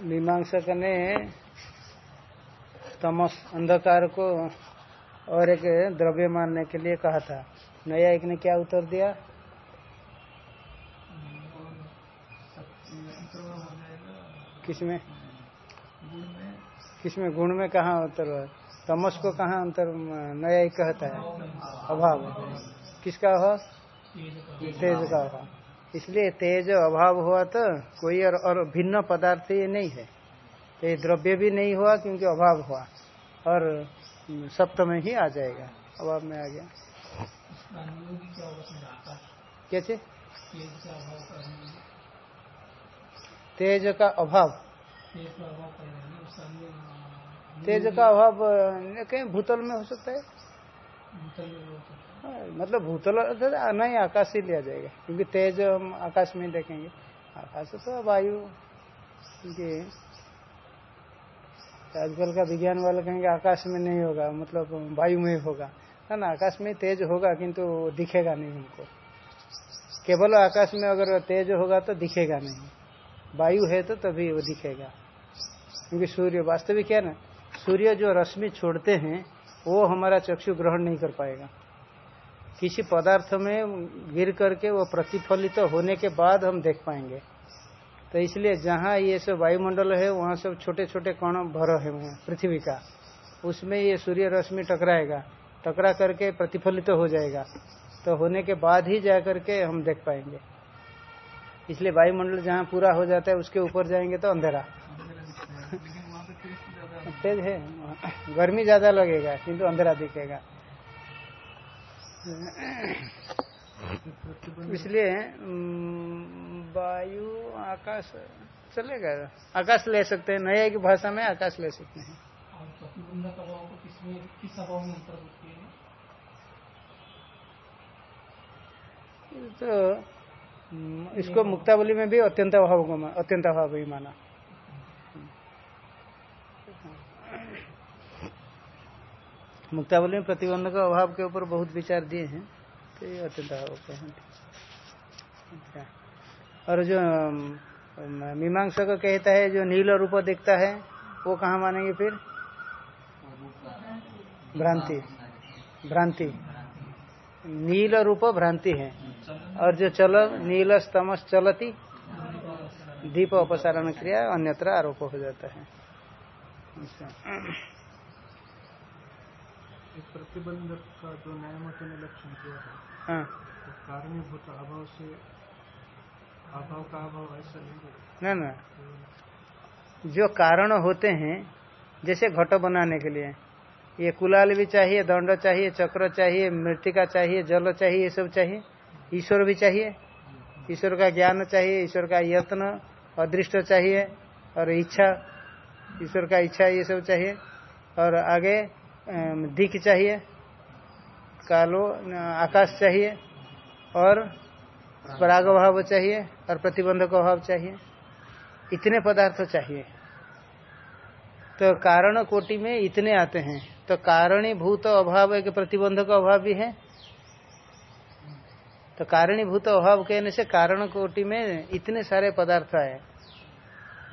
मीमांसक ने तमस, अंधकार को और एक द्रव्य मानने के लिए कहा था। नया एक ने क्या उत्तर दिया? किसमें? किसमें? गुण में कहा उत्तर तमस को कहा अंतर नया एक कहता है? अभाव। किसका अभाव? तेज का अभाव। इसलिए तेज अभाव हुआ तो कोई और, और भिन्न पदार्थ ये नहीं है। तो ये द्रव्य भी नहीं हुआ क्योंकि अभाव हुआ। और सप्तम ही आ जाएगा। अभाव में आ गया। कैसे तेज का अभाव। तेज का अभाव कहीं भूतल में हो सकता हाँ, मतलब भूतल नहीं, आकाश ही लिया जाएगा, क्योंकि तेज हम आकाश में देखेंगे। आकाश तो वायु, क्योंकि आजकल का विज्ञान वाले कहेंगे आकाश में नहीं होगा मतलब वायु में होगा। है ना, आकाश में तेज होगा, किंतु दिखेगा नहीं हमको। केवल आकाश में अगर तेज होगा तो दिखेगा नहीं। वायु है तो तभी वो दिखेगा। क्योंकि सूर्य, वास्तविक क्या ना, सूर्य जो रश्मि छोड़ते हैं, वो हमारा चक्षु ग्रहण नहीं कर पाएगा। किसी पदार्थ में गिर करके वो प्रतिफलित तो होने के बाद हम देख पाएँगे। तो इसलिए जहाँ ये सब वायुमंडल है वहाँ सब छोटे छोटे कण भर है पृथ्वी का। उसमें ये सूर्य रश्मि टकराएगा। टकरा करके प्रतिफलित तो हो जाएगा। तो होने के बाद ही जा करके हम देख पाएँगे। इसलिए वायुमंडल जहाँ पूरा हो जाता है उसके ऊपर जाएँगे तो अंधेरा। तेज है। गर्मी ज़्यादा लगेगा किंतु अंधेरा दिखेगा। इसलिए वायु आकाश चलेगा। आकाश ले सकते हैं नया की भाषा में आकाश ले सकते हैं। तो इसको मुक्तावली में भी अत्यंत अभाव अत्यंत अभाव ही माना। मुक्तावली में प्रतिबंध का अभाव के ऊपर बहुत विचार दिए हैं तो ये अत्यंत अभाव अच्छा। और जो मीमांसा को कहता है, जो नील रूप दिखता है, वो कहा मानेंगे फिर? भ्रांति। भ्रांति। नील रूप भ्रांति है। और जो चल नील स्तमस चलती, दीप अपसारण क्रिया अन्यत्र आरोप हो जाता है। प्रतिबंधक का जो न्यायमत ने लक्षण किया है हाँ। तो कारणीभूत अभाव से अभाव का अभाव ऐसा नहीं ना ना। जो कारण होते हैं जैसे घट बनाने के लिए ये कुलाल भी चाहिए दंड चाहिए चक्र चाहिए मृतिका चाहिए जल चाहिए ये सब चाहिए। ईश्वर भी चाहिए। ईश्वर का ज्ञान चाहिए ईश्वर का यत्न अदृष्ट चाहिए और इच्छा ईश्वर का इच्छा ये सब चाहिए। और आगे दिख चाहिए, कालो आकाश चाहिए, और पराग अभाव चाहिए, और प्रतिबंधक अभाव चाहिए, इतने पदार्थ चाहिए। तो कारण कोटि में इतने आते हैं। तो कारणीभूत अभाव एक प्रतिबंधक अभाव भी है। तो कारणीभूत अभाव कहने से कारण कोटि में इतने सारे पदार्थ आए।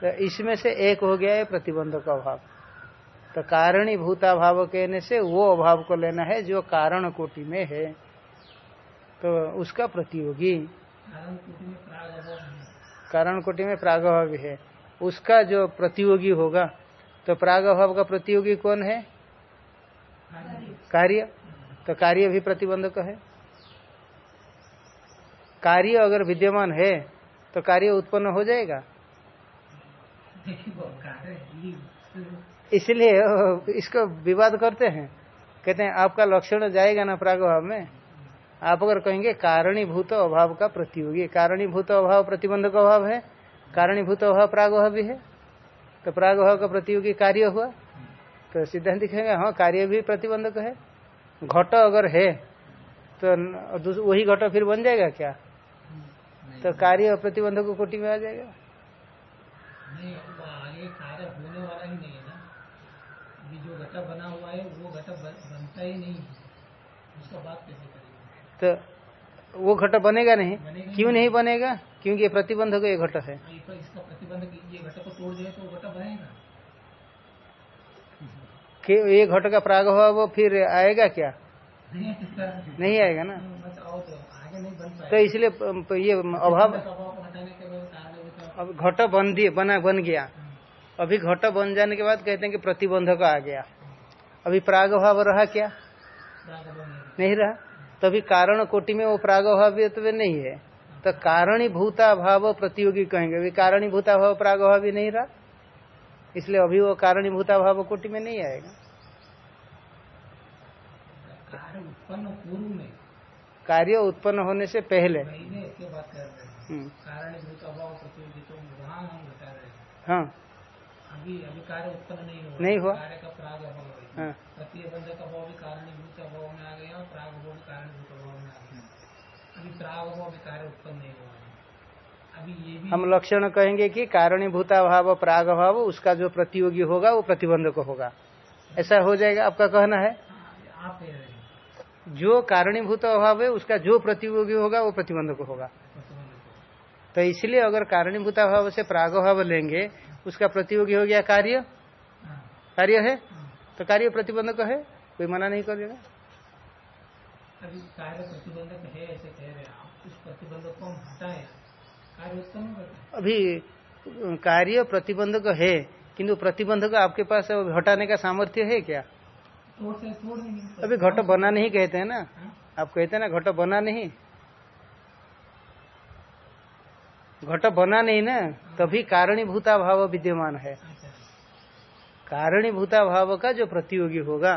तो इसमें से एक हो गया है प्रतिबंधक अभाव। तो कारणी भूता भाव कहने से वो अभाव को लेना है जो कारण कोटि में है। तो उसका प्रतियोगी। कारण कोटि में प्रागभाव है। उसका जो प्रतियोगी होगा तो प्रागभाव का प्रतियोगी कौन है? कार्य। तो कार्य भी प्रतिबंधक है। कार्य अगर विद्यमान है तो कार्य उत्पन्न हो जाएगा। इसलिए इसको विवाद करते हैं। कहते हैं आपका लक्षण जाएगा ना प्रागभाव में? आप अगर कहेंगे कारणीभूत अभाव का प्रतियोगी। कारणीभूत अभाव प्रतिबंधक अभाव है कारणीभूत अभाव प्रागभाव भी है। तो प्रागभाव का प्रतियोगी कार्य हुआ। तो सिद्धांत दिखेगा हाँ कार्य भी प्रतिबंधक है। घट अगर है तो वही घट फिर बन जाएगा क्या? तो कार्य प्रतिबंधक कोटि में आ जाएगा नहीं आगे कार्य होने वाला ही नहीं अभी जो घटा बना हुआ है वो घटा बनता ही नहीं उसका बात कैसे करेंगे? तो वो घट बनेगा नहीं? क्यों नहीं। बनेगा? क्योंकि ये प्रतिबंधक ये घट है। इसका प्रतिबंध ये घट को तोड़ दिया तो घट बनेगा। कि ये घट का प्राग हुआ वो फिर आएगा क्या? नहीं आएगा ना? तो इसलिए ये अभाव अब घट बन दिए बना बन गया। अभी घट बन जाने के बाद कहते हैं कि प्रतिबंधक आ गया। अभी प्राग भाव रहा क्या? नहीं रहा। तभी कारण कोटि में वो प्राग भाव तो नहीं है। तो कारणी भूता भाव प्रतियोगी कहेंगे। अभी कारणी भूता भाव प्राग भाव भी नहीं रहा। इसलिए अभी वो कारणी भूता भाव कोटि में नहीं आएगा। कार्य उत्पन्न होने से पहले। हम्म। हाँ। अभी अभी कार्य उत्पन्न नहीं हुआ। नहीं हुआ। हाँ। प्रतिबंध का भाव भी कारणीभूत अभाव में आ गया और प्राग अभाव भी कारणीभूत अभाव में आ गया अभी प्राग अभाव भी कार्य उत्पन्न नहीं हुआ अभी ये भी हम लक्षण कहेंगे कि कारणीभूता भाव प्राग भाव उसका जो प्रतियोगी होगा वो प्रतिबंधक होगा। ऐसा हो जाएगा आपका कहना है? आप जो कारणीभूत अभाव है उसका जो प्रतियोगी होगा वो प्रतिबंधक होगा। तो इसलिए अगर कारणीभूता भाव से प्राग भाव लेंगे उसका प्रतियोगी हो गया कार्य? हाँ, कार्य हाँ। तो कार्य प्रतिबंधक है कोई मना नहीं करेगा अभी कार्य प्रतिबंधक है ऐसे कह रहे हैं आप उस प्रतिबंधक को हम हटाए। कार्य उत्पन्न करते अभी कार्य प्रतिबंधक है किंतु प्रतिबंधक आपके पास हटाने का सामर्थ्य है क्या? अभी घट बना नहीं कहते हैं ना? हाँ? आप कहते हैं ना घट बना नहीं? घट बना नहीं ना तभी कारणीभूता भाव विद्यमान है। अच्छा कारणीभूता भाव का जो प्रतियोगी होगा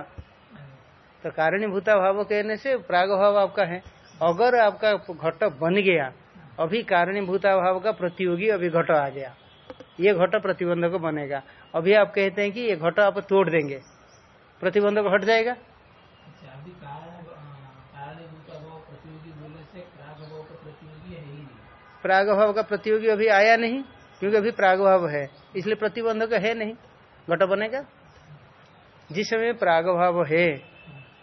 तो कारणीभूता भाव कहने से प्राग भाव आपका है। अगर आपका घट बन गया अभी कारणीभूता भाव का प्रतियोगी अभी घट आ गया ये घट प्रतिबंधक बनेगा। अभी आप कहते हैं कि ये घट आप तोड़ देंगे प्रतिबंधक हट जाएगा? अच्छा अभी कारण कारणीभूत अभाव प्रतियोगी बोलने से प्राग का प्रतियोगी नहीं। प्राग भाव का प्रतियोगी अभी आया नहीं क्योंकि अभी प्राग भाव है इसलिए प्रतिबंधक है नहीं। घट बनेगा? जिस समय प्राग भाव है,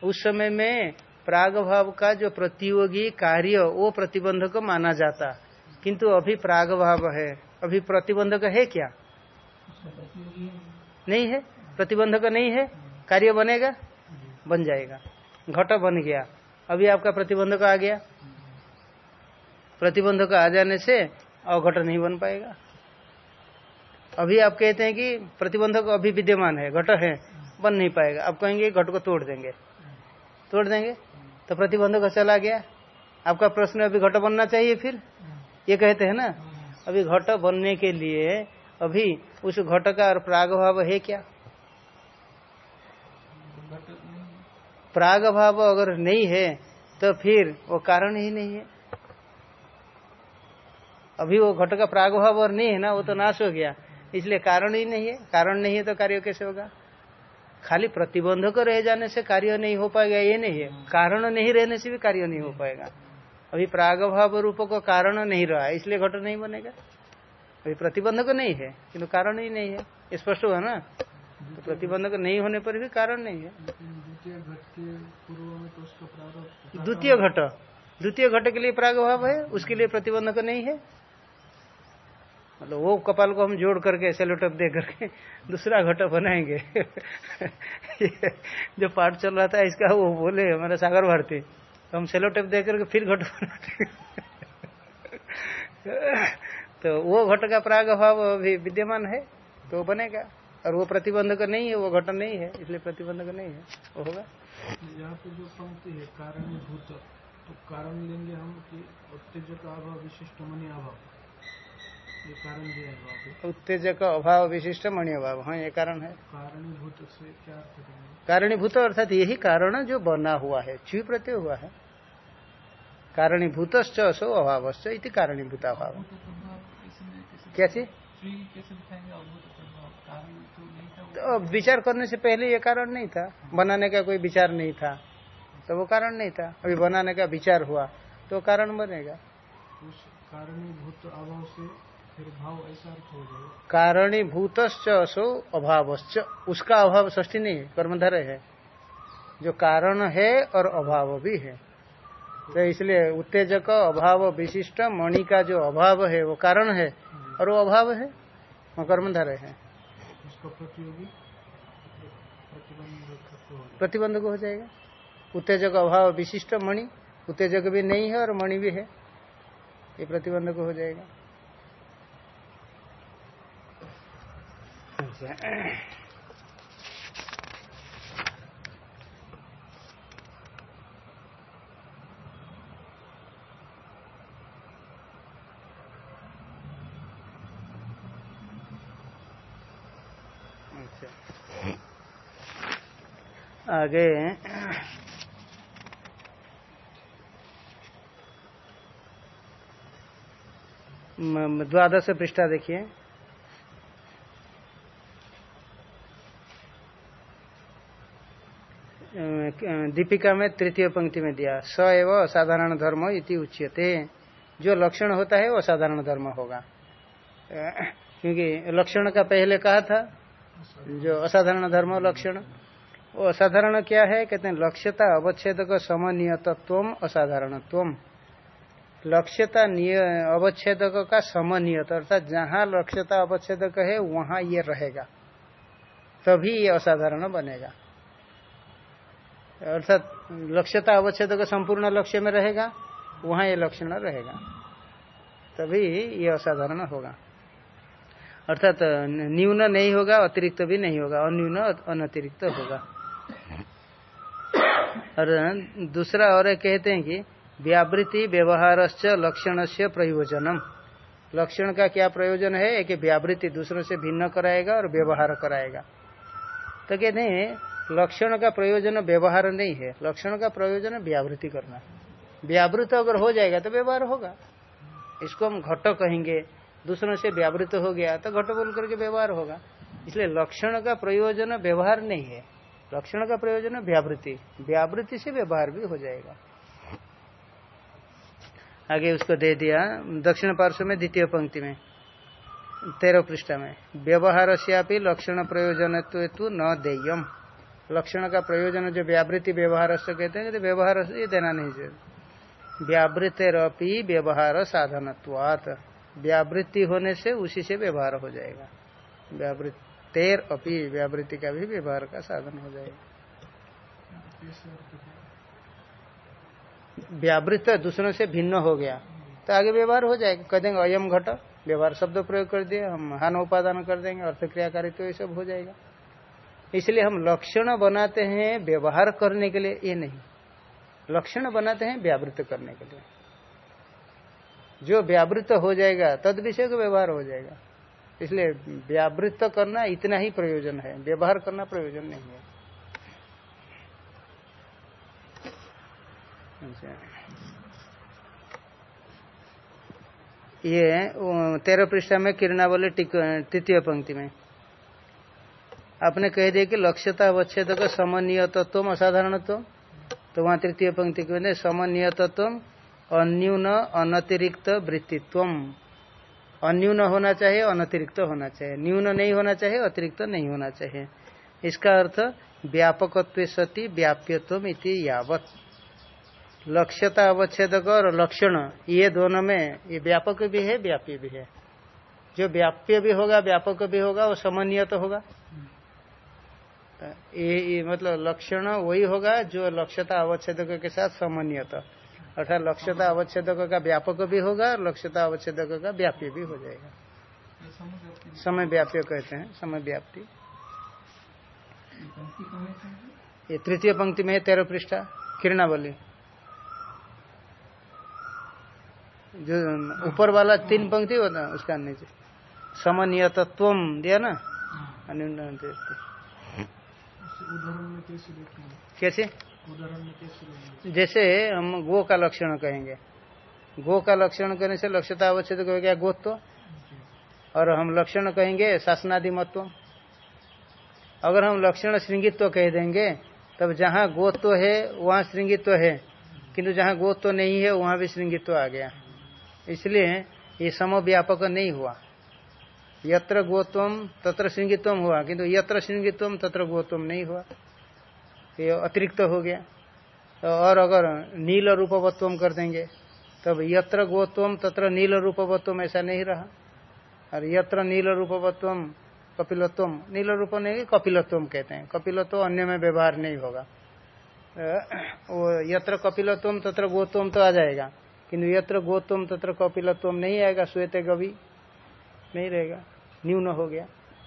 उस समय में प्राग भाव का जो प्रतियोगी कार्य, वो प्रतिबंधक माना जाता। किंतु अभी प्राग भाव है, अभी प्रतिबंधक है क्या। नहीं है? प्रतिबंधक नहीं है? कार्य बनेगा? बन जाएगा। घट बन गया। अभी आपका प्रतिबंधक आ गया। प्रतिबंधक आ जाने से अवघट नहीं बन पाएगा। अभी आप कहते हैं कि प्रतिबंधक अभी विद्यमान है, घट है, बन नहीं पाएगा। आप कहेंगे घट को तोड़ देंगे। तोड़ देंगे? तो प्रतिबंधक चला गया आपका प्रश्न अभी घट बनना चाहिए फिर? ये कहते हैं ना? अभी घट बनने के लिए अभी उस घट का और प्राग भाव है क्या? प्राग भाव अगर नहीं है तो फिर वो कारण ही नहीं है। अभी वो घट का प्राग भाव और नहीं है ना, वो तो नाश हो गया। इसलिए कारण ही नहीं है। कारण नहीं है तो कार्य कैसे होगा? खाली प्रतिबंधक रह जाने से कार्य नहीं हो पाएगा, ये नहीं है। कारण नहीं रहने से भी कार्य नहीं हो पाएगा। अभी प्राग भाव रूप को कारण नहीं रहा इसलिए घट नहीं बनेगा। अभी प्रतिबंधक नहीं है, किंतु कारण ही नहीं है। स्पष्ट हुआ ना? तो प्रतिबंधक नहीं होने पर भी कारण नहीं है। द्वितीय घट। द्वितीय घट के लिए प्रागभाव है, उसके लिए प्रतिबंधक नहीं है। मतलब वो कपाल को हम जोड़ करके सेलोटेप दे करके दूसरा घट बनाएँगे। जो पाठ चल रहा था इसका वो बोले, हमारे सागर भारती तो हम सेलोटेप दे करके फिर घट बनाते तो वो घट का प्राग भाव अभी विद्यमान है तो बनेगा। और वो प्रतिबंधक नहीं है, वो घट नहीं है, इसलिए प्रतिबंधक नहीं है। वो होगा। यहाँ पे जो पंक्ति है कारणीभूत तो कारण लेंगे हम कि उत्तेजक अभाव विशिष्ट मनी अभाव ये कारण दिया है वहाँ पे उत्तेजक अभाव विशिष्ट मणि अभाव। हाँ ये कारण है। कारणीभूत से क्या अर्थ करेंगे कारणीभूत अर्थात यही कारण जो बना हुआ है च्यू प्रत्यय हुआ है। कारणीभूत असो अभावश्च इति कारणीभूत अभाव। क्या चीज़? तो विचार करने से पहले ये कारण नहीं था। बनाने का कोई विचार नहीं था। तो वो कारण नहीं था। अभी बनाने का विचार हुआ तो कारण बनेगा। उस कारणीभूत अभाव से जाएगा कारणीभूत असो अभावश्च। उसका अभाव ष्ठी नहीं कर्मधारय है। जो कारण है और अभाव भी है। तो इसलिए उत्तेजक अभाव विशिष्ट मणि का जो अभाव है वो कारण है और वो अभाव है। वो कर्मधारय हो। प्रतिबंधक हो जाएगा। उत्तेजक अभाव विशिष्ट मणि। उत्तेजक भी नहीं है और मणि भी है। ये प्रतिबंधक हो जाएगा। अच्छा। आगे। द्वादश पृष्ठा देखिए। दीपिका में तृतीय पंक्ति में दिया, स एव असाधारण धर्म इति उच्यते। जो लक्षण होता है, वो असाधारण धर्म होगा। क्योंकि लक्षण का पहले कहा था, जो असाधारण धर्म लक्षण, वो असाधारण क्या है? कहते हैं, लक्ष्यता अवच्छेदक समनियतत्व असाधारणत्व लक्ष्यता अवच्छेदक का समनियत, अर्थात जहाँ लक्ष्यता अवच्छेदक है, वहाँ ये रहेगा। तभी ये असाधारण बनेगा। अर्थात लक्ष्यता अवच्छेदक संपूर्ण लक्ष्य में रहेगा, वहाँ ये लक्षण रहेगा। तभी ये असाधारण होगा। अर्थात न्यून नहीं होगा, अतिरिक्त भी नहीं होगा, अन्यून अनतिरिक्त होगा। और दूसरा और कहते हैं कि व्यावृत्ति व्यवहार लक्षण से प्रयोजनम। लक्षण का क्या प्रयोजन है? कि व्यावृत्ति दूसरों से भिन्न कराएगा और व्यवहार कराएगा। तो कहते हैं लक्षण का प्रयोजन व्यवहार नहीं है। लक्षण का प्रयोजन व्यावृत्ति करना। व्यावृत अगर हो जाएगा तो व्यवहार होगा। इसको हम घट कहेंगे। दूसरों से व्यावृत हो गया तो घट बोल करके व्यवहार होगा। इसलिए लक्षण का प्रयोजन व्यवहार नहीं है। लक्षण का प्रयोजन व्यावृत्ति। व्यावृत्ति से व्यवहार भी हो जाएगा। आगे उसको दे दिया। दक्षिण पार्श्व में द्वितीय पंक्ति में। तेरह पृष्ठ में। व्यवहार से लक्षण प्रयोजन न देयम। लक्षण का प्रयोजन जो व्यावृत्ति व्यवहार से कहते हैं तो व्यवहार ये देना नहीं चाहिए। व्यावृत्तिरपी व्यवहार साधनत्वात। व्यावृत्ति होने से उसी से व्यवहार हो जाएगा। व्यावृत्तेर अपी व्यावृत्ति का भी व्यवहार का साधन हो जाएगा। व्यावृत दूसरों से भिन्न हो गया तो आगे व्यवहार हो जाएगा। कह देंगे अयम घट, व्यवहार शब्द प्रयोग कर दिए, हम हान उपादान कर देंगे अर्थ क्रियाकारी तो ये सब हो जाएगा। इसलिए हम लक्षण बनाते हैं व्यवहार करने के लिए, ये नहीं। लक्षण बनाते हैं व्यावृत करने के लिए। जो व्यावृत हो जाएगा, तद विषय का व्यवहार हो जाएगा। इसलिए व्यावृत करना इतना ही प्रयोजन है। व्यवहार करना प्रयोजन नहीं है। ये तेरह पृष्ठा में किरणावली तृतीय पंक्ति में। आपने कह दिया कि लक्ष्यता अवच्छेद का समन्वयतत्व असाधारणत्व तो वहाँ तृतीय पंक्ति के समन्वयतत्व अन्यून अनतिरिक्त वृत्तित्व अन्यून होना चाहिए, अनतिरिक्त होना चाहिए। न्यून नहीं होना चाहिए, अतिरिक्त नहीं होना चाहिए। इसका अर्थ, व्यापकत्व सती व्याप्यत्व इति यावत। लक्ष्यता अवच्छेदक और लक्षण, ये दोनों में, ये व्यापक भी है व्याप्य भी है। जो व्याप्य भी होगा, व्यापक भी होगा, वो समन्वयत तो होगा। ये, मतलब लक्षण वही होगा जो लक्ष्यता अवच्छेदक के साथ समन्वयत अर्थात लक्ष्यता अवच्छेदक का व्यापक भी होगा और लक्ष्यता अवच्छेदक का व्याप्य भी हो जाएगा। समय व्याप्य कहते हैं समय व्याप्ति। ये तृतीय पंक्ति में है तेरह पृष्ठा किरणावली। जो ऊपर वाला तीन पंक्ति होता है उसका नीचे। समन्वयतत्व दिया ना? उदाहरण में कैसे देखते कैसे? उदाहरण में कैसे लेंगे जैसे हम गो का लक्षण कहेंगे। गो का लक्षण करने से लक्ष्यता अवच्छेद हो गया गोत्व। और हम लक्षण कहेंगे शासनादि मत्व अगर हम लक्षण श्रृंगित्व कह देंगे तब जहाँ गोत्व है वहाँ श्रृंगित्व है। किंतु जहाँ गोत्व नहीं है वहाँ भी श्रृंगित्व आ गया। इसलिए ये समव्यापक नहीं हुआ। यत्र गोत्वम तत्र श्रृंगित्वम हुआ, किंतु यत्र श्रृंगित्वम तत्र गोत्वम नहीं हुआ। ये अतिरिक्त हो गया। और अगर नील रूपवत्व कर देंगे, तब यत्र गोत्वम तत्र नील रूपवत्व ऐसा नहीं रहा। और यत्र नील रूपवत्व कपिलत्व, नील रूप नहीं, कपिलत्व कहते हैं। कपिलत्व अन्य में व्यवहार नहीं होगा। वो यत्र कपिलत्व तत्र गोत्वम तो आ जाएगा, किंतु यत्र गोत्वम तत्र कपिलत्व नहीं आएगा, श्वेत गवि। नहीं रहेगा। न्यून हो गया।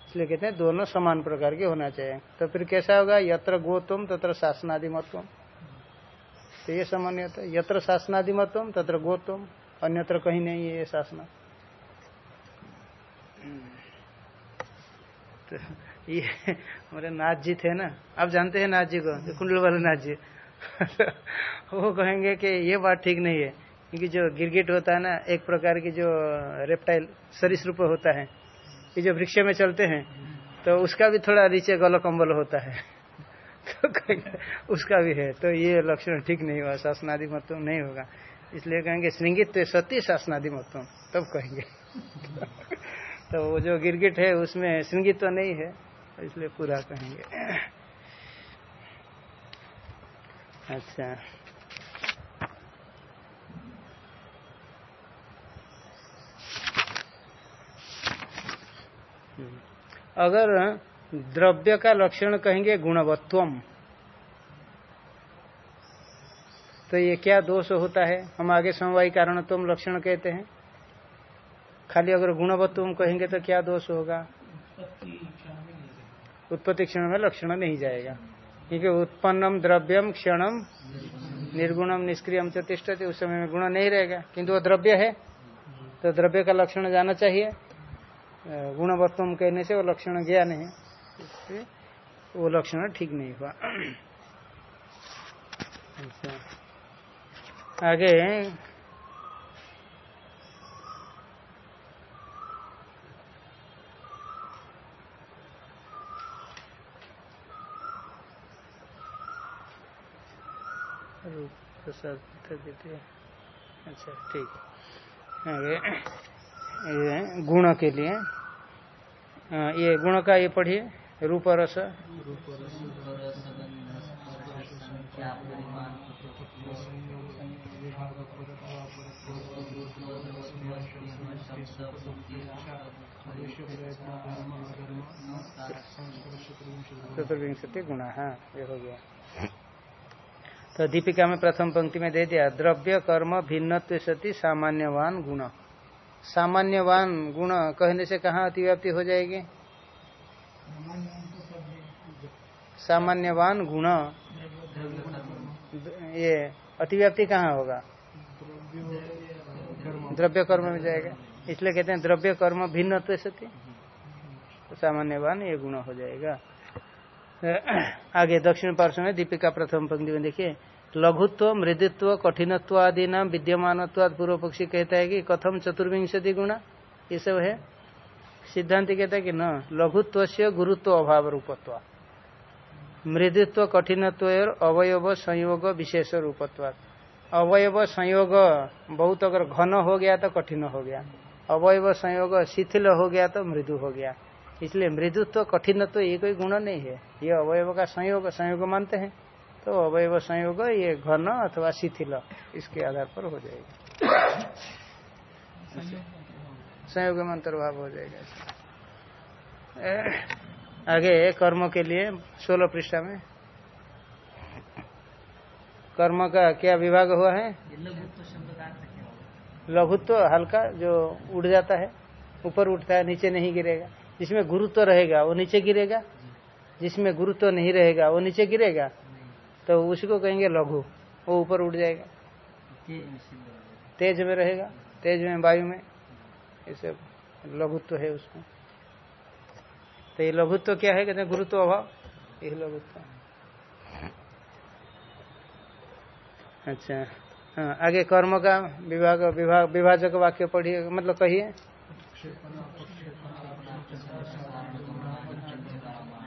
इसलिए कहते हैं दोनों समान प्रकार के होना चाहिए। तो फिर कैसा होगा? यत्र गोत्वम तत्र शासनादि मतम तो ये सामान्य यत्र शासनादि मतम तत्र गोत्वम अन्यत्र कहीं नहीं है ये शासना। तो ये हमारे नाथ जी थे ना। आप जानते हैं नाथ जी को? कुंडल वाले नाथ जी वो कहेंगे कि ये बात ठीक नहीं है। क्योंकि जो गिरगिट होता है ना, एक प्रकार की जो रेप्टाइल सरिसरूप होता है, ये जो वृक्ष में चलते हैं तो उसका भी थोड़ा नीचे गल कम्बल होता है। तो उसका भी है। तो ये लक्षण ठीक नहीं हुआ, शासनादि मतम नहीं होगा। इसलिए कहेंगे, श्रृंगित सत्य शासनादि मतम तब कहेंगे। तो वो जो गिरगिट है, उसमें श्रृंगित तो नहीं है, इसलिए पूरा कहेंगे। अच्छा। अगर द्रव्य का लक्षण कहेंगे गुणवत्वम तो ये क्या दोष होता है? हम आगे समवाय कारणत्व लक्षण कहते हैं। खाली अगर गुणवत्व कहेंगे तो क्या दोष होगा? उत्पत्ति क्षण में लक्षण नहीं जाएगा। क्योंकि उत्पन्नम द्रव्यम क्षणम निर्गुणम निष्क्रियम चतिष्ठते उस समय में गुण नहीं रहेगा। किंतु वो द्रव्य है तो द्रव्य का लक्षण जाना चाहिए। गुणवत्तम कहने से वो लक्षण गया नहीं। वो लक्षण ठीक नहीं हुआ। अच्छा। आगे। प्रसाद देते अच्छा ठीक। आगे। ये गुण के लिए। ये गुण का ये पढ़िए, रूप रस। चतुर्विंशति गुण हाँ ये हो गया। तो दीपिका में प्रथम पंक्ति में दे दिया, द्रव्य, कर्म भिन्न सती, सामान्यवान गुण। सामान्यवान गुण कहने से कहाँ अतिव्याप्ति हो जाएगी? सामान्यवान गुण। ये अतिव्याप्ति कहाँ होगा? द्रव्य कर्म में जाएगा। इसलिए कहते हैं द्रव्य कर्म भिन्न तो सत्य। तो सामान्यवान ये गुण हो जाएगा। आगे दक्षिण पार्श्व में दीपिका प्रथम पंक्ति में देखिए। लघुत्व, मृदुत्व, कठिनत्व आदि नाम विद्यमान पूर्व पक्षी कहता है कि कथम चतुर्विंशति गुणा, ये सब है। सिद्धांत कहता है कि न लघुत्व से गुरुत्व अभाव रूपत्व। मृदुत्व, कठिनत्व और अवयव संयोग विशेष रूपत्व। अवयव संयोग, बहुत अगर घन हो गया तो कठिन हो गया। अवयव संयोग शिथिल हो गया तो मृदु हो गया। इसलिए मृदुत्व, कठिनत्व ये कोई गुण नहीं है। ये अवयव का संयोग संयोग मानते हैं। तो अवयव संयोग ये घन अथवा शिथिल इसके आधार पर हो जाएगा। संयोग में अंतर्भाव हो जाएगा। आगे कर्म के लिए सोलह पृष्ठा में। कर्म का क्या विभाग हुआ है? लघुत्व हल्का जो उड़ जाता है ऊपर उठता है नीचे नहीं गिरेगा। जिसमें गुरुत्व रहेगा वो नीचे गिरेगा। जिसमें गुरुत्व नहीं रहेगा वो नीचे गिरेगा। तो उसको कहेंगे लघु। वो ऊपर उठ जाएगा। तेज में रहेगा। तेज में, वायु में। ऐसे लघुत्व है उसमें। तो ये लघुत्व क्या है? कहते गुरुत्व अभाव। यही लघुत्व। अच्छा। हाँ आगे कर्म का विभाग विभाग, विभाजक वाक्य पढ़िए। मतलब कहिए।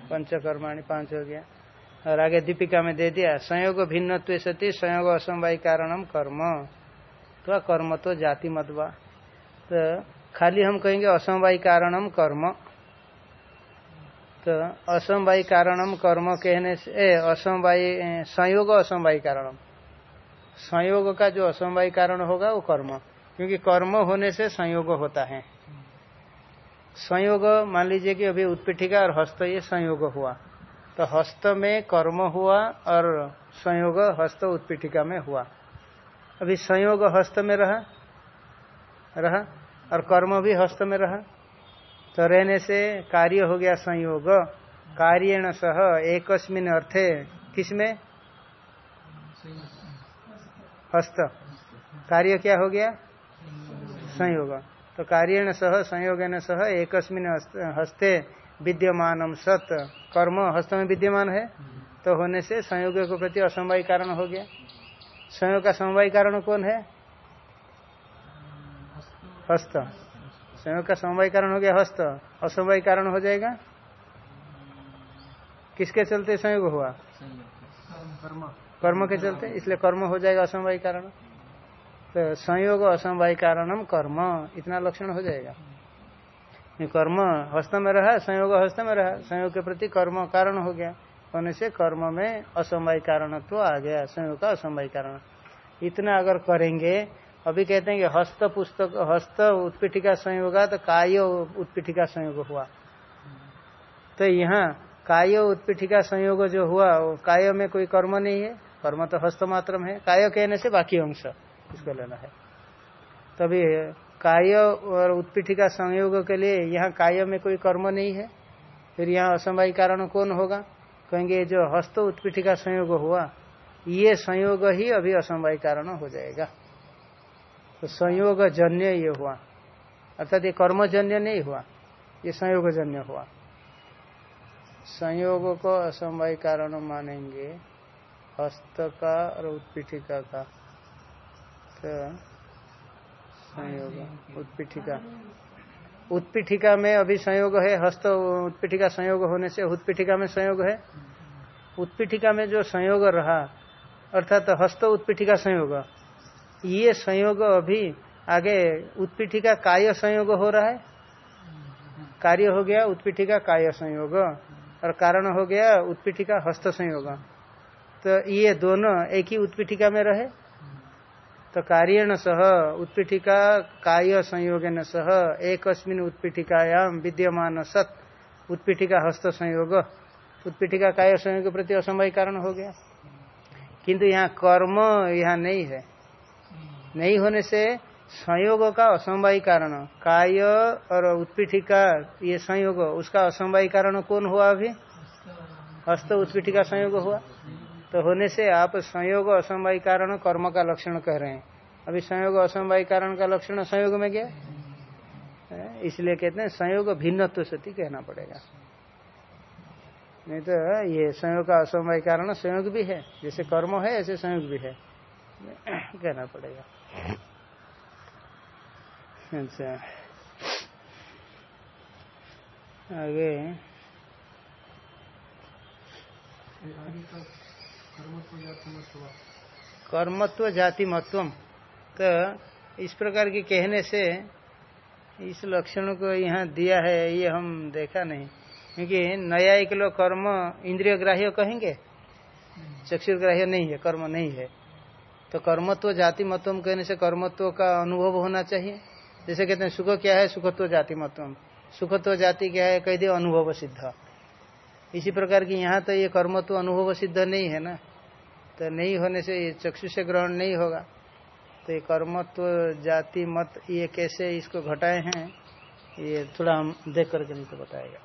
पंचकर्माणी, पाँच हो गया। और आगे दीपिका में दे दिया, संयोग भिन्न सती, संयोग असमवाय कारणम कर्म। तो कर्म तो जाति मतवा तो खाली हम कहेंगे असमवाय कारणम कर्म। तो असमवाय कारणम कर्म कहने से असमवाय संयोग असमवाय कारणम। संयोग का जो असमवाय कारण होगा वो कर्म, क्योंकि कर्म होने से संयोग होता है। संयोग, मान लीजिए कि अभी उत्पीठिका और हस्त, ये संयोग हुआ। तो हस्त में कर्म हुआ और संयोग हस्त उत्पीठिका में हुआ। अभी संयोग हस्त में रहा रहा और कर्म भी हस्त में रहा। तो रहने से कार्य हो गया संयोग। कार्यण सह एकस्मिन अर्थे किसमें? हस्त। कार्य क्या हो गया? संयोग। तो कार्यण सह संयोगन सह एकस्मिन हस्ते विद्यमान सत। कर्म हस्त में विद्यमान है तो होने से संयोग के प्रति असमवाय कारण हो गया। संयोग का समवाय कारण कौन है? हस्त। संयोग का समवाय कारण हो गया हस्त। असमवाय कारण हो जाएगा। किसके चलते संयोग हुआ? कर्म। कर्म के चलते इसलिए कर्म हो जाएगा असमवाय कारण। तो संयोग असमवाय कारणम कर्म, इतना लक्षण हो जाएगा। कर्म हस्त में रहा, संयोग हस्त में रहा, संयोग के प्रति कर्म कारण हो गया। होने से कर्म में असमवाय कारण तो आ गया, संयोग का असमवाय कारण। इतना अगर करेंगे, अभी कहते हैं कि हस्त पुस्तक, हस्त उत्पीठिका संयोग तो काय उत्पीठिका संयोग हुआ। तो यहाँ काय उत्पीठिका संयोग जो हुआ काय में कोई कर्म नहीं है, कर्म तो हस्त मात्र है, काय कहने से बाकी अंश। इसको लेना है। तभी काय और उत्पीठिका संयोग के लिए यहाँ काय में कोई कर्म नहीं है। फिर यहाँ असमवाय कारण कौन होगा? कहेंगे जो हस्त उत्पीठिका संयोग हुआ, ये संयोग ही अभी असमवाय कारण हो जाएगा। तो संयोग जन्य ये हुआ। अर्थात ये कर्मजन्य नहीं हुआ, ये संयोग जन्य हुआ। संयोग को असमवाय कारण मानेंगे हस्त का और उत्पीठिका का। संयोग उत्पीठिका। उत्पीठिका में अभी संयोग है हस्त उत्पीठिका संयोग होने से उत्पीठिका में संयोग है। उत्पीठिका में जो संयोग रहा अर्थात तो हस्त उत्पीठिका संयोग ये संयोग अभी आगे उत्पीठिका काय संयोग हो रहा है? कार्य हो गया उत्पीठिका काय संयोग और कारण हो गया उत्पीठिका हस्त संयोग। तो ये दोनों एक ही उत्पीठिका में रहे? तो कार्यण सह, उत्पीठिका काय संयोगन सह एक उत्पीठिकायाम विद्यमान सत, उत्पीठिका हस्त संयोग। उत्पीठिका काय संयोग के प्रति असमय कारण हो गया। किंतु यहाँ कर्म यहाँ नहीं है। नहीं होने से संयोग का असमवाय कारण काय और उत्पीठिका ये संयोग, उसका असमवाय कारण कौन हुआ अभी? हस्त, उत्पीठिका संयोग हुआ। तो होने से आप संयोग असमवाय कारण कर्म का लक्षण कह रहे हैं। अभी संयोग असमवाय कारण का लक्षण संयोग में गया इसलिए कहते हैं संयोग भिन्नत्व सती कहना पड़ेगा। नहीं तो ये संयोग का असमवाय कारण संयोग भी है। जैसे कर्म है, ऐसे संयोग भी है। कहना पड़ेगा। अच्छा। आगे। कर्मत्व जाति मत्व तो इस प्रकार की कहने से इस लक्षण को यहाँ दिया है, ये हम देखा नहीं। क्योंकि नया एक लोग कर्म इंद्रिय ग्राह्य कहेंगे, चक्षुर्ग्राह्य नहीं है, कर्म नहीं है। तो कर्मत्व जाति मतम कहने से कर्मत्व का अनुभव होना चाहिए। जैसे कहते हैं, सुख क्या है? सुखत्व जाति मतम सुखत्व जाति क्या है? कह दिए अनुभव सिद्ध। इसी प्रकार की यहाँ तो ये कर्मत्व अनुभव सिद्ध नहीं है ना। तो नहीं होने से ये चक्षु से ग्रहण नहीं होगा। तो ये कर्मत्व जाति, मत, ये कैसे इसको घटाए हैं, ये थोड़ा हम देख करके नहीं तो बताएगा।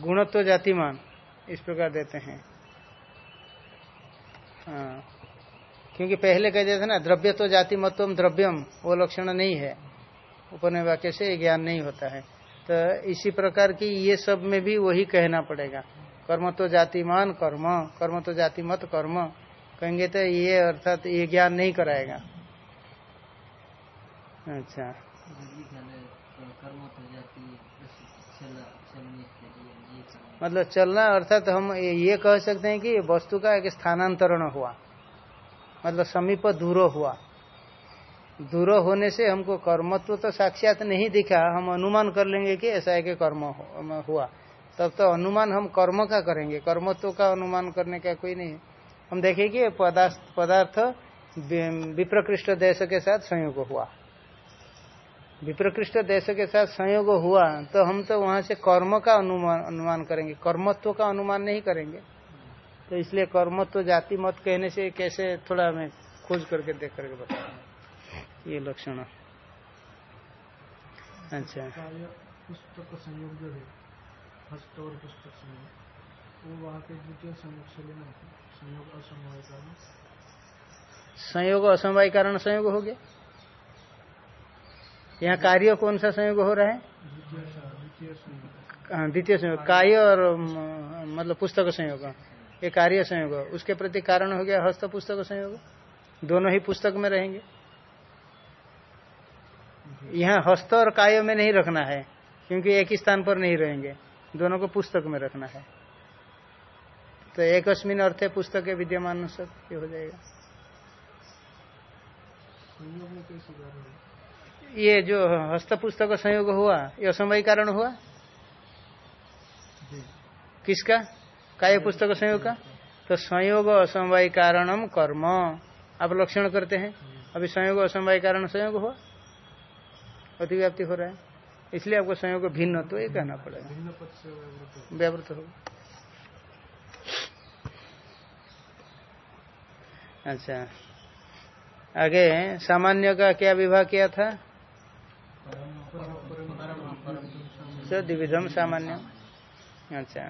गुणत्व तो जातिमान, इस प्रकार देते हैं। हाँ। क्योंकि पहले कह देते ना द्रव्य तो जाति मतम द्रव्यम, वो लक्षण नहीं है। उपनय वाक्य से ज्ञान नहीं होता है। तो इसी प्रकार की ये सब में भी वही कहना पड़ेगा। कर्म तो जातिमान कर्म कर्म तो जाति मत कर्म। कहेंगे तो ये अर्थात ये ज्ञान नहीं कराएगा। अच्छा। मतलब चलना अर्थात हम ये कह सकते हैं कि वस्तु का एक स्थानांतरण हुआ। मतलब समीप दूर हुआ। दूर होने से हमको कर्मत्व तो साक्षात नहीं दिखा, हम अनुमान कर लेंगे कि ऐसा है कि कर्म हुआ। तब तो अनुमान हम कर्म का करेंगे, कर्मत्व का अनुमान करने का कोई नहीं। हम देखेंगे पदार्थ विप्रकृष्ट देश के साथ संयोग हुआ। विप्रकृष्ट देश के साथ संयोग हुआ तो हम तो वहाँ से कर्म का अनुमान अनुमान करेंगे। कर्मत्व का अनुमान नहीं करेंगे। तो इसलिए कर्मत्व जाति मत कहने से कैसे थोड़ा हमें खोज करके देख करके बता ये लक्षण। अच्छा। पुस्तक संयोग जो है हस्त और पुस्तक संयोग वो वहाँ के द्वितीय संयोग से लेना संयोग असमवाय कारण संयोग असमवाय कारण संयोग हो गया? यहाँ कार्य कौन सा संयोग हो रहा है? द्वितीय संयोग। काय और मतलब पुस्तक संयोग। ये कार्य संयोग। उसके प्रति कारण हो गया हस्त पुस्तक संयोग। दोनों ही पुस्तक में रहेंगे। यहाँ हस्त और काय में नहीं रखना है क्योंकि एक ही स्थान पर नहीं रहेंगे। दोनों को पुस्तक में रखना है। तो एक अर्थ है पुस्तक के विद्यमान सब ये हो जाएगा। ये जो हस्त पुस्तक संयोग हुआ ये असमय कारण हुआ? किसका? काय पुस्तक संयोग का? तो संयोग असमवाय कारणम कर्म। आप लक्षण करते हैं। अभी संयोग असमवाय कारण संयोग हुआ? अतिव्याप्ति हो रहा है। इसलिए आपको संयोग भिन्न तो ये कहना पड़ेगा। व्यावृत होगा। अच्छा। आगे सामान्य का क्या विभाग किया था? द्विविधम सामान्य। अच्छा।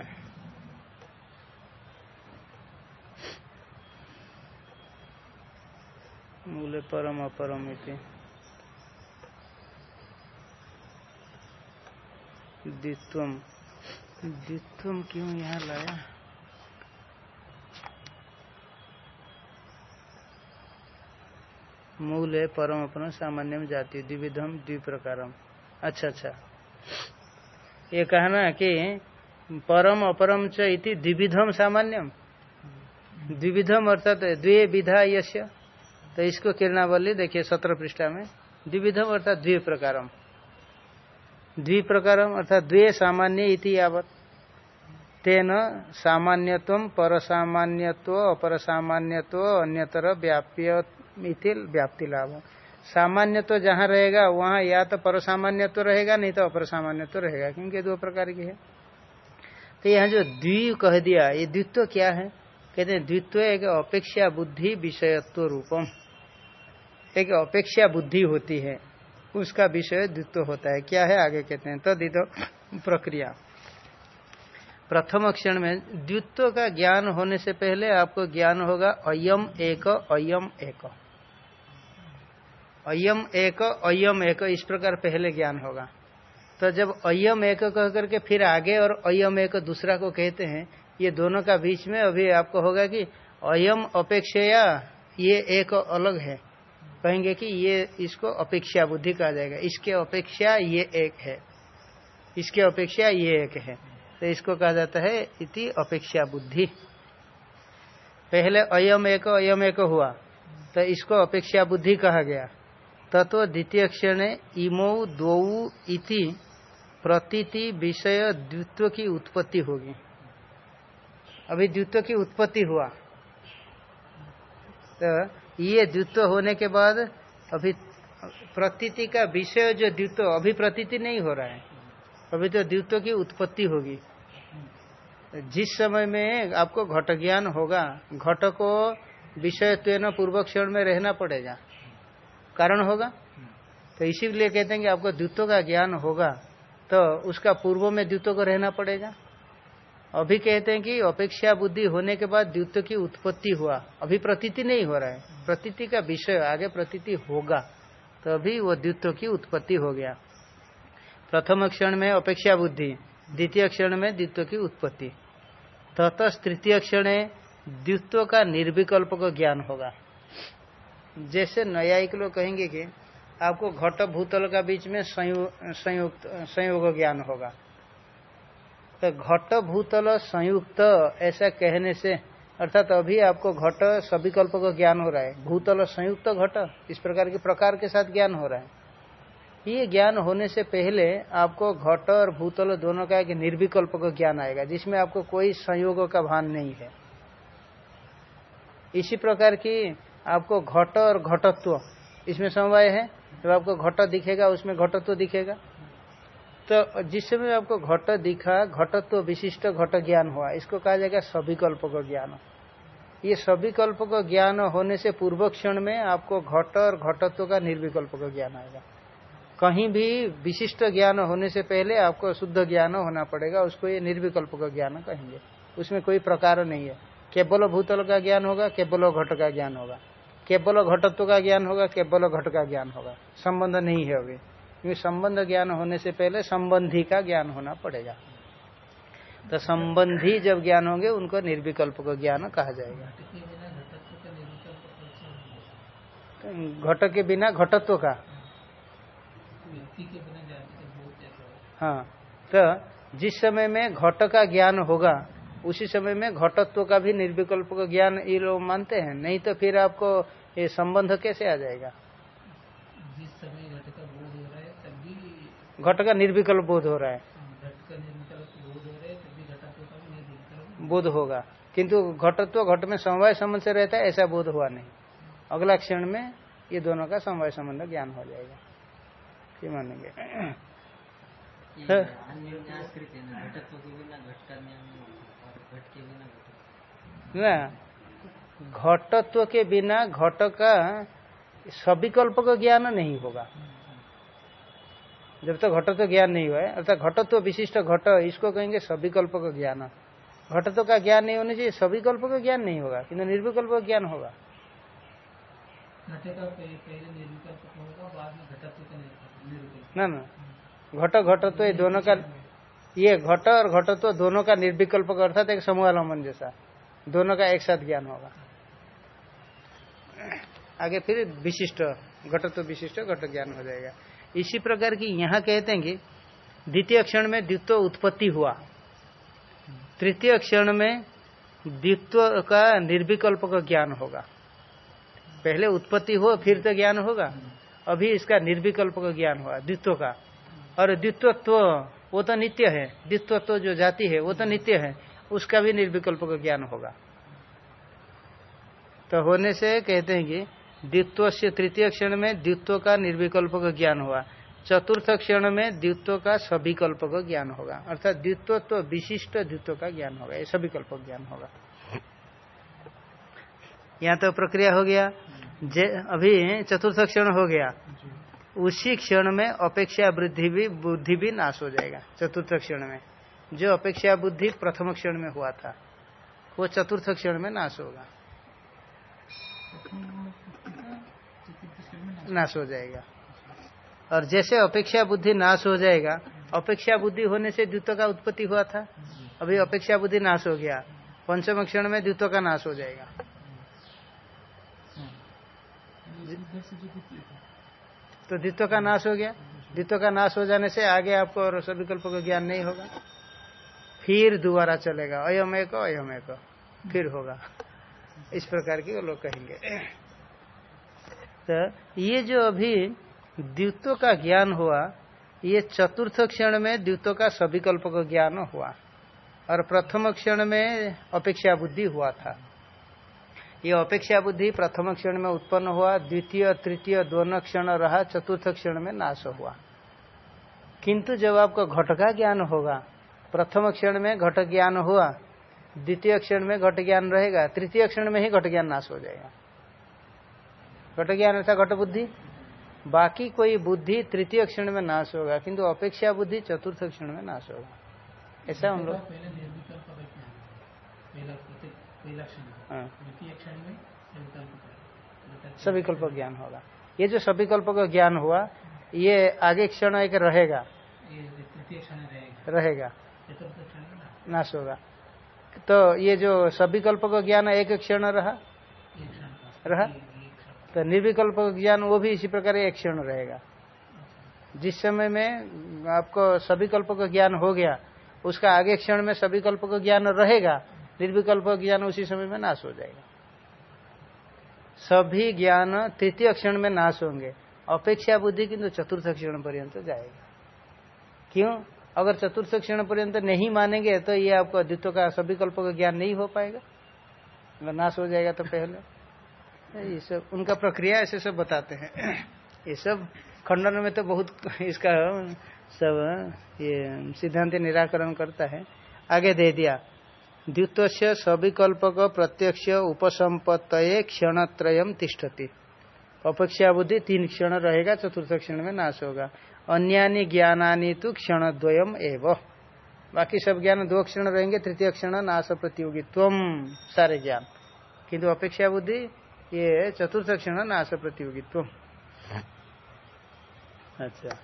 मूल परम अपरम इति। द्वित्वम। द्वित्वम क्यों यहाँ लाया? मूल है, परम अपना सामान्य जाति, द्विविधम, द्विप्रकारम। अच्छा अच्छा। ये कहना कि परम अपरम च इति द्विविधम सामान्यम। द्विविधम अर्थात द्वे विधा यश तो इसको किरणावली, देखिए सत्र पृष्ठा में। द्विविधम अर्थात द्वि प्रकारम द्विप्रकारम अर्थात द्वे सामान्य इति यावत। तेन सामान्यत्व पर सामान्यत्व अपर सामान्यत्व अन्यतर व्याप्य व्याप्ति लाभ सामान्य तो जहाँ रहेगा, वहाँ या तो पर सामान्य तो रहेगा, नहीं तो अपर सामान्य तो रहेगा, क्योंकि दो प्रकार की है। तो यहाँ जो द्वि कह दिया, ये द्वित्व क्या है? कहते हैं द्वित्व एक अपेक्षा बुद्धि विषयत्व रूपम। एक अपेक्षा बुद्धि होती है। उसका विषय द्वित्व होता है। क्या है? आगे कहते हैं। तो द्वित्व प्रक्रिया। प्रथम क्षण में द्वित्व का ज्ञान होने से पहले आपको ज्ञान होगा अयम एक अयम एक। अयम एक अयम एक, इस प्रकार पहले ज्ञान होगा। तो जब अयम एक कह करके फिर आगे और अयम एक दूसरा को कहते हैं, ये दोनों का बीच में अभी आपको होगा कि अयम अपेक्षा ये एक अलग है। कहेंगे कि ये इसको अपेक्षा बुद्धि कहा जाएगा। इसके अपेक्षा ये एक है। इसके अपेक्षा ये एक है। तो इसको कहा जाता है इति अपेक्षा बुद्धि। पहले अयम एक अयम एक हुआ। तो इसको अपेक्षा बुद्धि कहा गया। तत्व द्वितीय क्षण इमो दो इति प्रतीति विषय द्वित्व की उत्पत्ति होगी। अभी द्वित्व की उत्पत्ति हुआ। तो ये द्वित्व होने के बाद अभी प्रतीति का विषय जो द्वित्व, अभी प्रतीति नहीं हो रहा है। अभी तो द्वित्व की उत्पत्ति होगी। जिस समय में आपको घट ज्ञान होगा, घट को विषय पूर्व क्षण में रहना पड़ेगा। कारण होगा। तो इसीलिए कहते हैं कि आपको द्वित्व का ज्ञान होगा तो उसका पूर्व में द्वित्व को रहना पड़ेगा। अभी कहते हैं कि अपेक्षा बुद्धि होने के बाद द्वित्व की उत्पत्ति हुआ। अभी प्रतीति नहीं हो रहा है। प्रतीति का विषय, आगे प्रतीति होगा। तो अभी वो द्वित्व की उत्पत्ति हो गया। प्रथम क्षण में अपेक्षा बुद्धि, द्वितीय क्षण में द्वित्व की उत्पत्ति। ततः तृतीय क्षण द्वित्व का निर्विकल्प का ज्ञान होगा। जैसे न्यायिक लोग कहेंगे कि आपको घट भूतल का बीच में संयुक्त, संयोग ज्ञान होगा। तो घट भूतल संयुक्त, ऐसा कहने से, अर्थात अभी आपको घट सविकल्प का ज्ञान हो रहा है। भूतल संयुक्त घट, इस प्रकार के प्रकार के साथ ज्ञान हो रहा है। ये ज्ञान होने से पहले आपको घट और भूतल दोनों का एक निर्विकल्प का ज्ञान आएगा, जिसमें आपको कोई संयोग का भान नहीं है। इसी प्रकार की आपको घट और घटत्व, इसमें समवाय है। जब आपको घट दिखेगा, उसमें घटत्व दिखेगा। तो जिस समय आपको घट दिखा, घटत्व तो विशिष्ट घट ज्ञान हुआ, इसको कहा जाएगा सविकल्प का ज्ञान। ये सविकल्प का ज्ञान होने से पूर्व क्षण में आपको घट और घटत्व का निर्विकल्प का ज्ञान आएगा। कहीं भी विशिष्ट ज्ञान होने से पहले आपको शुद्ध ज्ञान होना पड़ेगा, उसको ये निर्विकल्प का ज्ञान कहेंगे। उसमें कोई प्रकार नहीं है। केवल भूतल का ज्ञान होगा, केवल घट का ज्ञान होगा। केवल घटत्व का ज्ञान होगा, केवल घट का ज्ञान होगा। संबंध नहीं है अभी। क्योंकि संबंध ज्ञान होने से पहले संबंधी का ज्ञान होना पड़ेगा। तो संबंधी जब ज्ञान होंगे, उनको निर्विकल्प का ज्ञान कहा जाएगा। घट के बिना घटत्व का। हाँ तो जिस समय में घट का ज्ञान होगा, उसी समय में घटत्व का भी निर्विकल्प का ज्ञान ये लोग मानते हैं। नहीं तो फिर आपको ये संबंध कैसे आ जाएगा जिस समय घट का बोध हो रहा है तभी घट का निर्विकल्प बोध हो रहा है। घट का निर्विकल्प बोध होगा। किंतु घटत्व घट में समवाय संबंध से रहता है ऐसा बोध हुआ नहीं। अगला क्षण में ये दोनों का समवाय संबंध ज्ञान हो जाएगा। ये मानेंगे। है। ना घटत्व के बिना घट का सविकल्प का ज्ञान नहीं होगा। जब तक तो घटत्व ज्ञान नहीं हुआ है अर्थात घटत्व विशिष्ट घट इसको कहेंगे सविकल्प का ज्ञान। घटत्व का ज्ञान नहीं होने चाहिए सविकल्प का ज्ञान नहीं होगा किन्तु निर्विकल्प का ज्ञान होगा। घट का पहले पहले निर्विकल्प होगा बाद में घटत्व का निर्विकल्प निर्विकल्प। ना ना। घट घटत्व ये दोनों का ये घट और घटत्व दोनों का निर्विकल्प अर्थात एक समूह समूहालंबन जैसा। दोनों का एक साथ ज्ञान होगा। आगे फिर विशिष्ट घटत्व विशिष्ट घट ज्ञान हो जाएगा। इसी प्रकार की यहाँ कहते हैं कि द्वितीय क्षण में द्वित्व उत्पत्ति हुआ। तृतीय क्षण में द्वित्व का निर्विकल्प का ज्ञान होगा। पहले उत्पत्ति हो, फिर तो ज्ञान होगा। अभी इसका निर्विकल्प का ज्ञान हुआ, द्वित्व का। और द्वित्वत्व, वो तो नित्य है। द्वित्वत्व जो जाति है, वो तो नित्य है। उसका भी निर्विकल्प का ज्ञान होगा। तो होने से कहते हैं कि द्वित्व से तृतीय क्षण में द्वित्व का निर्विकल्प का ज्ञान हुआ। चतुर्थ क्षण में द्वित्व का सविकल्प का ज्ञान होगा। अर्थात द्वित्व तो विशिष्ट द्वित्व का ज्ञान होगा। ये सविकल्प ज्ञान होगा। यहाँ तो प्रक्रिया हो गया। जे अभी चतुर्थ क्षण हो गया। उसी क्षण में अपेक्षा वृद्धि भी बुद्धि भी नाश हो जाएगा चतुर्थ क्षण में। जो अपेक्षा बुद्धि प्रथम क्षण में हुआ था वो चतुर्थ क्षण में नाश होगा। नाश हो जाएगा। और जैसे अपेक्षा बुद्धि नाश हो जाएगा, अपेक्षा बुद्धि होने से द्वित्व का उत्पत्ति हुआ था। अभी अपेक्षा बुद्धि नाश हो गया। पंचम क्षण में द्वित्व का नाश हो जाएगा। तो द्वित्व का नाश हो गया। द्वित्व का नाश हो जाने से आगे आपको और सविकल्प का ज्ञान नहीं होगा। फिर दोबारा चलेगा। अयम एक अयम एक फिर होगा। इस प्रकार की वो लोग कहेंगे। तो ये जो अभी द्वित्व का ज्ञान हुआ, ये चतुर्थ क्षण में द्वित्व का सविकल्प का ज्ञान हुआ और प्रथम क्षण में अपेक्षा बुद्धि हुआ था। ये अपेक्षा बुद्धि प्रथम क्षण में उत्पन्न हुआ, द्वितीय, तृतीय दोनों क्षण रहा, चतुर्थ क्षण में नाश हुआ। किंतु जब आपको घट का ज्ञान होगा, प्रथम क्षण में घट ज्ञान हुआ, द्वितीय क्षण में घट ज्ञान रहेगा, तृतीय क्षण में ही घट ज्ञान नाश हो जाएगा। घट ज्ञान अर्थात घट बुद्धि। बाकी कोई बुद्धि तृतीय क्षण में नाश होगा किंतु अपेक्षा बुद्धि चतुर्थ क्षण में नाश होगा। ऐसा हम लोग हाँ, द्वितीय क्षण में सविकल्प ज्ञान होगा। ये जो सविकल्प का ज्ञान हुआ ये आगे क्षण एक रहेगा। रहेगा। नाश होगा। तो ये जो सविकल्प का ज्ञान एक क्षण रहा? रहा? तो निर्विकल्प ज्ञान, वो भी इसी प्रकार एक क्षण रहेगा। जिस समय में आपको सविकल्प का ज्ञान हो गया, उसका आगे क्षण में सविकल्प का ज्ञान रहेगा, निर्विकल्प ज्ञान उसी समय में नाश हो जाएगा। सभी ज्ञान तृतीय क्षण में नाश होंगे। अपेक्षा बुद्धि किंतु चतुर्थ क्षण पर्यंत जाएगा। क्यों? अगर चतुर्थ क्षण पर्यंत नहीं मानेंगे तो ये आपको अद्वित्व का सभी कल्प का ज्ञान नहीं हो पाएगा। अगर नाश हो जाएगा तो पहले। ये सब, उनका प्रक्रिया ऐसे सब बताते हैं। ये सब खंडन में तो बहुत इसका सब, ये सिद्धांत निराकरण करता है। आगे दे दिया। द्युत से सविकल्पक प्रत्यक्ष उपसंपत्त क्षणत्रयम तिष्ठति। अपेक्षा बुद्धि तीन क्षण रहेगा, चतुर्थ क्षण में नाश होगा। अन्यानी ज्ञानानी तो क्षण द्वयम एव। बाकी सब ज्ञान दो क्षण रहेंगे, तृतीय क्षण नाश प्रतियोगी तुम सारे ज्ञान। किंतु अपेक्षा बुद्धि ये चतुर्थ क्षण नाश प्रतियोगी तुम अच्छा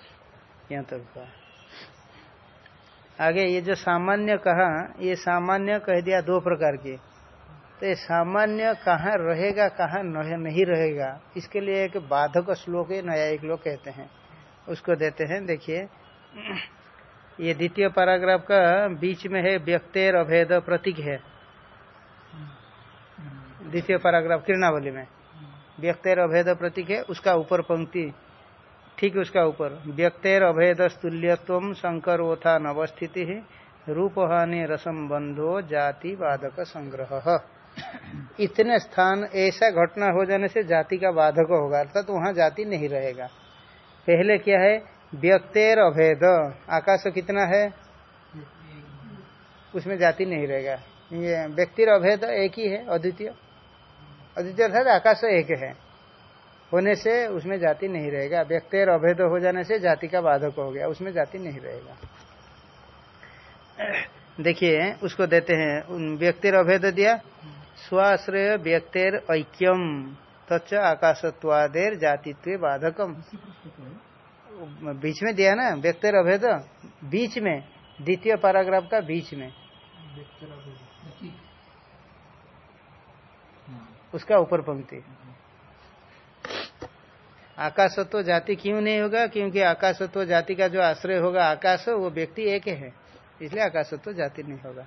यहाँ तक कहा आगे ये जो सामान्य कहा, ये सामान्य कह दिया दो प्रकार की। तो ये सामान्य कहाँ रहेगा, कहाँ नहीं रहेगा, इसके लिए एक बाधक श्लोक है, नया एक लोग कहते हैं। उसको देते हैं, देखिए। ये द्वितीय पैराग्राफ का बीच में है व्यक्तिर अभेद प्रतीक है। द्वितीय पैराग्राफ किरणावली में। व्यक्तिर अभेद प्रतीक है, उसका ऊपर पंक्ति। ठीक उसका ऊपर। व्यक्तिर अभेद स्तुल्यत्व शंकर ओथा नवस्थिति रूप हानि रसम बंधो जाति बाधक संग्रह। इतने स्थान, ऐसा घटना हो जाने से जाति का बाधक होगा, अर्थात तो वहाँ जाति नहीं रहेगा। पहले क्या है? व्यक्तिर अभेद। आकाश कितना है? उसमें जाति नहीं रहेगा। ये व्यक्तिर अभेद एक ही है, अद्वितीय। अद्वितीय अर्थात आकाश एक है। होने से उसमें जाति नहीं रहेगा। व्यक्तिर अभेद हो जाने से जाति का बाधक हो गया। उसमें जाति नहीं रहेगा। देखिए, उसको देते हैं व्यक्तिर अभेद दिया। स्वाश्रय व्यक्तिर ऐक्यम तच आकाशत्वादेर जातित्व बाधकम। बीच में दिया ना व्यक्तिर अभेद? बीच में। द्वितीय पैराग्राफ का बीच में। उसका ऊपर पंक्ति। आकाशत्व जाति क्यों नहीं होगा? क्योंकि आकाशत्व जाति का जो आश्रय होगा, आकाश, वो व्यक्ति एक है। इसलिए आकाशत्व जाति नहीं होगा।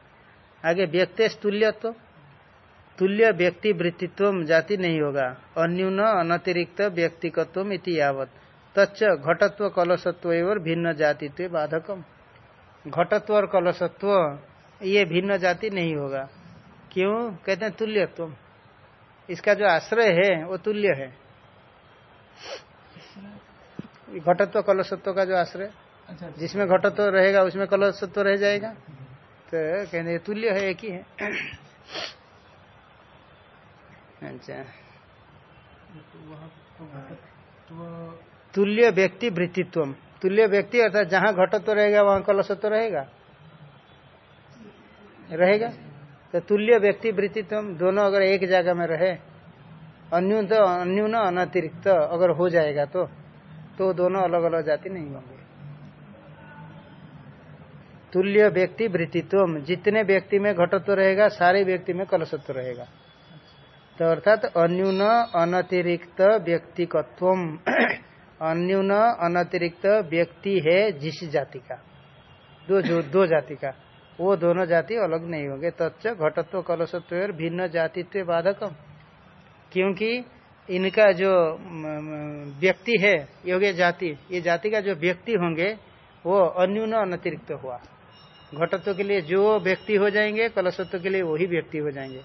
आगे व्यक्ति तुल्यत्व तुल्य व्यक्ति वृत्तित्व जाति नहीं होगा। अन्यून, अनतिरिक्त व्यक्तिकत्व इति यावत। तच्च घटत्व, कलशत्व और भिन्न जातित्व बाधकम। घटत्व और कलशत्व, ये भिन्न जाति नहीं होगा। क्यों? कहते हैं तुल्यत्व इसका जो आश्रय है वो तुल्य है। घटत्व कलशत्व का जो आश्रय अच्छा, जिसमें घटत्व रहेगा उसमें कलशत्व रह जाएगा। तो कहते तुल्य है एक ही है। अच्छा। तुल्य व्यक्ति वृत्तित्व तुल्य व्यक्ति अर्थात जहाँ घटत्व रहेगा वहाँ कलशत्व रहेगा। रहेगा? तो तुल्य व्यक्ति वृत्तित्व दोनों अगर एक जगह में रहे अन्यून तो अन्यून अनतिरिक्त तो अगर हो जाएगा तो तो दोनों अलग अलग जाति नहीं होंगे। तुल्य व्यक्ति वृत्तित्व जितने व्यक्ति में घटत्व रहेगा, सारे व्यक्ति में कलशत्व रहेगा। तो अर्थात अन्यून अनतिरिक्त व्यक्तिकत्व अन्यून अनतिरिक्त व्यक्ति है जिस जाति का, दो जो, दो जाति का। वो दोनों जाति अलग नहीं होंगे। तत्व घटत्व कलशत्व भिन्न जातित्व बाधक क्योंकि इनका जो व्यक्ति है, योग्य जाति, ये जाति का जो व्यक्ति होंगे, वो अन्यून अनतिरिक्त हुआ। घटत्व के लिए जो व्यक्ति हो जाएँगे, कलशत्व के लिए वही व्यक्ति हो जाएँगे।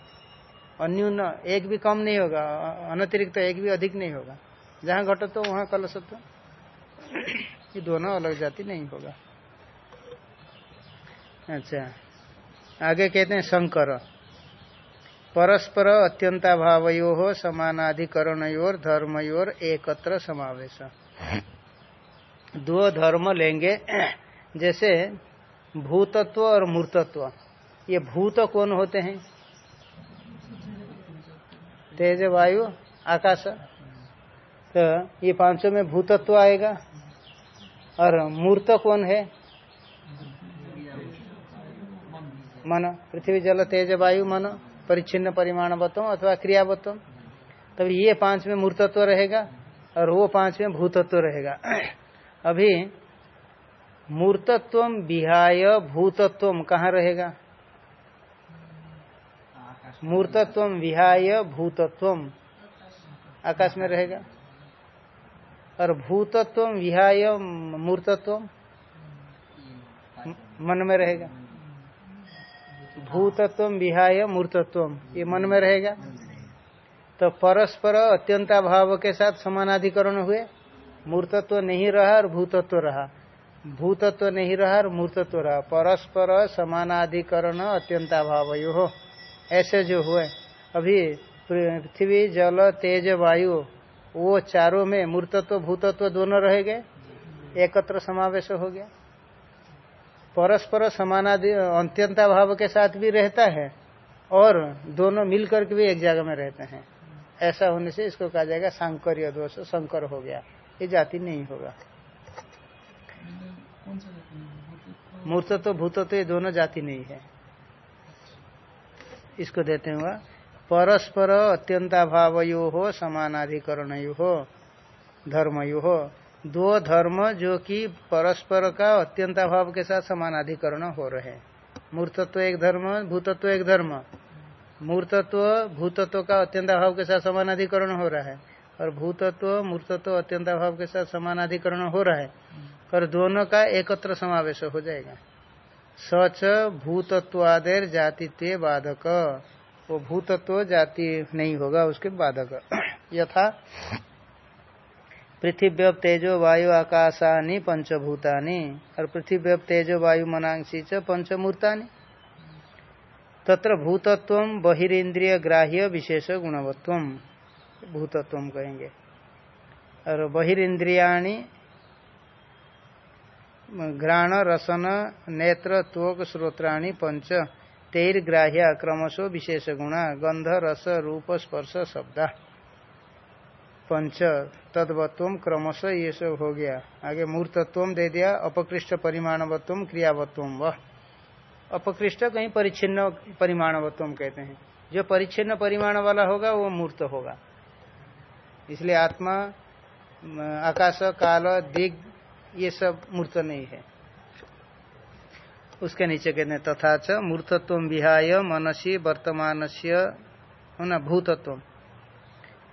अन्यून एक भी कम नहीं होगा, अनतिरिक्त एक भी अधिक नहीं होगा। जहाँ घटत्व, वहाँ कलशत्व। ये दोनों अलग जाति नहीं होगा। अच्छा। आगे कहते हैं, शंकर। परस्पर अत्यंताभावयो समानाधिकरणयोर धर्मयोर एकत्र समावेश। दो धर्म लेंगे, जैसे भूतत्व और मूर्तत्व। ये भूत कौन होते हैं? तेज वायु, आकाश। तो ये पाँचों में भूतत्व आएगा। और मूर्त कौन है? मन पृथ्वी जल तेज वायु मन परिच्छिन्न परिमाणवत्व अथवा क्रियावत्व तब ये पाँच में मूर्तत्व रहेगा और वो पाँच में भूतत्व रहेगा। अभी मूर्तत्व विहाय भूतत्व कहाँ रहेगा? मूर्तत्व विहाय भूतत्व आकाश में रहेगा। और भूतत्व विहाय मूर्तत्व मन में रहेगा। भूतत्व विहाय मूर्तत्व। ये मन में रहेगा। तो परस्पर अत्यंता भाव के साथ समानाधिकरण हुए। मूर्तत्व नहीं रहा और भूतत्व रहा। भूतत्व नहीं रहा और मूर्तत्व रहा। परस्पर समानाधिकरण अत्यंता भाव यो हो ऐसे जो हुए। अभी पृथ्वी, जल, तेज, वायु, वो चारों में मूर्तत्व, भूतत्व दोनों रह गए। एकत्र समावेश हो गया। परस्पर समानादि अंत्यंता भाव के साथ भी रहता है और दोनों मिलकर के भी एक जगह में रहते हैं। ऐसा होने से इसको कहा जाएगा सांकर्य दोष, संकर हो गया। ये जाति नहीं होगा। मूर्त तो भूत तो ये दोनों जाति नहीं है। इसको देते हुआ परस्पर अत्यंता भावयो हो समानाधिकरण यु हो धर्मयो। हो दो धर्म जो कि परस्पर का अत्यंता भाव के साथ समानाधिकरण हो रहे हैं। मूर्तत्व एक धर्म, भूतत्व एक धर्म। मूर्तत्व, भूतत्व का अत्यंता भाव के साथ समानाधिकरण हो रहा है और भूतत्व, मूर्तत्व अत्यंता भाव के साथ समानाधिकरण हो रहा है। और दोनों का एकत्र समावेश हो जाएगा। सच भूतत्वादेर जातित्व बाधक। वो भूतत्व जाति नहीं होगा, उसके बाधक। यथा पृथ्वी तेजो वायु आकाशानी, पंचभूतानी। और पृथ्वी तेजो वायु मनांसी च पंचमूर्तानी। तत्र भूतत्व, बहिरीन्द्रिय ग्राह्य विशेष गुणवत्व, भूतत्व कहेंगे। और बहिरीन्द्रियाणी, घ्राण, रसन, नेत्र, त्वक, श्रोत्राणी, पंच, तेर्ग्राह्य, क्रमशो विशेष गुणा गंध रस, रूप, स्पर्श, शब्द। पंच तदवत्व क्रमश ये सब हो गया। आगे मूर्तत्व दे दिया, अपकृष्ट परिमाणवत्व, क्रियावत्व, वह। अपकृष्ट कहीं परिच्छिन्न परिमाणवत्व कहते हैं। जो परिच्छिन्न परिमाण वाला होगा, वो मूर्त होगा। इसलिए आत्मा, आकाश, काल, दिग, ये सब मूर्त नहीं है। उसके नीचे कहते हैं, तथा च मूर्तत्व विहाय, मनसी वर्तमान से भूतत्व।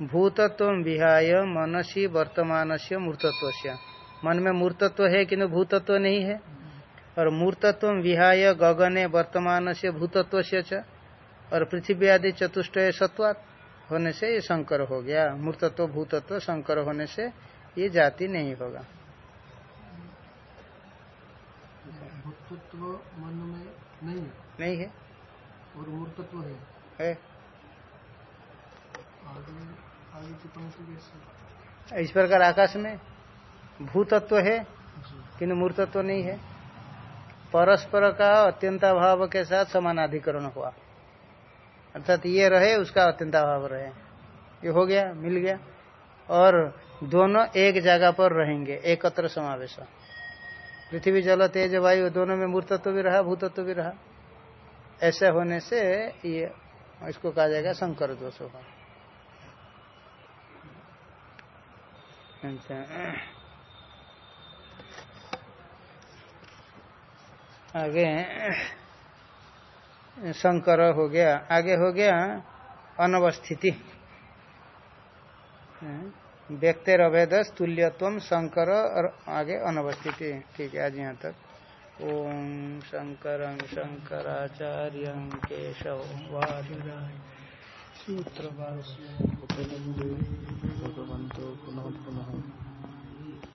भूतत्व विहाय मनसी वर्तमान से मूर्तत्व से मन में मूर्तत्व है किन्तु भूतत्व नहीं है? और मूर्तत्व विहाय गगने वर्तमान से भूतत्व से और पृथ्वी आदि चतुष्ट सत्वात। होने से ये संकर हो गया। मूर्तत्व भूतत्व संकर होने से ये जाति नहीं होगा। मन में नहीं है। नहीं है। और मूर्तत्व है। है। इस प्रकार आकाश में भूतत्व है किन्तु मूर्तत्व नहीं है। परस्पर का अत्यंताभाव के साथ समानाधिकरण हुआ। अर्थात ये रहे उसका अत्यंताभाव रहे। ये हो गया मिल गया। और दोनों एक जगह पर रहेंगे एकत्र समावेश। पृथ्वी जल तेज वायु दोनों में मूर्तत्व भी रहा भूतत्व भी रहा। ऐसे होने से ये इसको कहा जाएगा शंकर दोष होगा। अच्छा। आगे, शंकर हो गया। आगे हो गया अनवस्थिति। व्यक्तिर अभेद तुल्यत्व शंकर और आगे अनवस्थिति। ठीक है, आज यहाँ तक। ओम शंकर शंकराचार्य केशव सूत्र 都不能，不能。